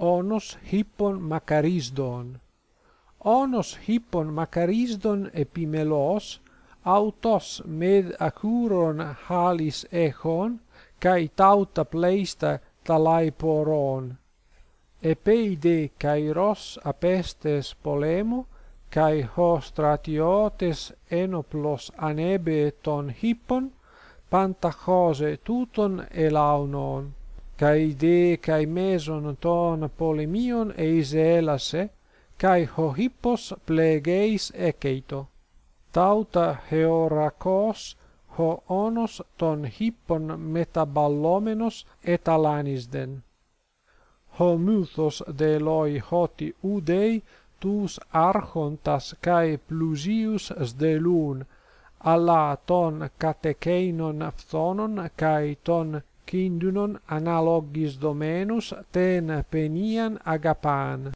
onos hippon makarisdon onos hippon makarisdon epimelos autos med acuron halis echon kai tauta pleista talai poron. Epeide kairos apestes polemo kai ho stratiotes enoplos anebe ton hippon pantachose tuton elaunon kai de kai meson ton polemion eiseelase kai ho hippos plegeis ekeito. Tauta heorakos ho onos ton hippon metaballomenos etalanisten ho muthos de loi hoti udei tus archontas kai plusius sdelun. Alla ton katecheinon phtonon kai ton quindunon analogis domenus ten penian agapan.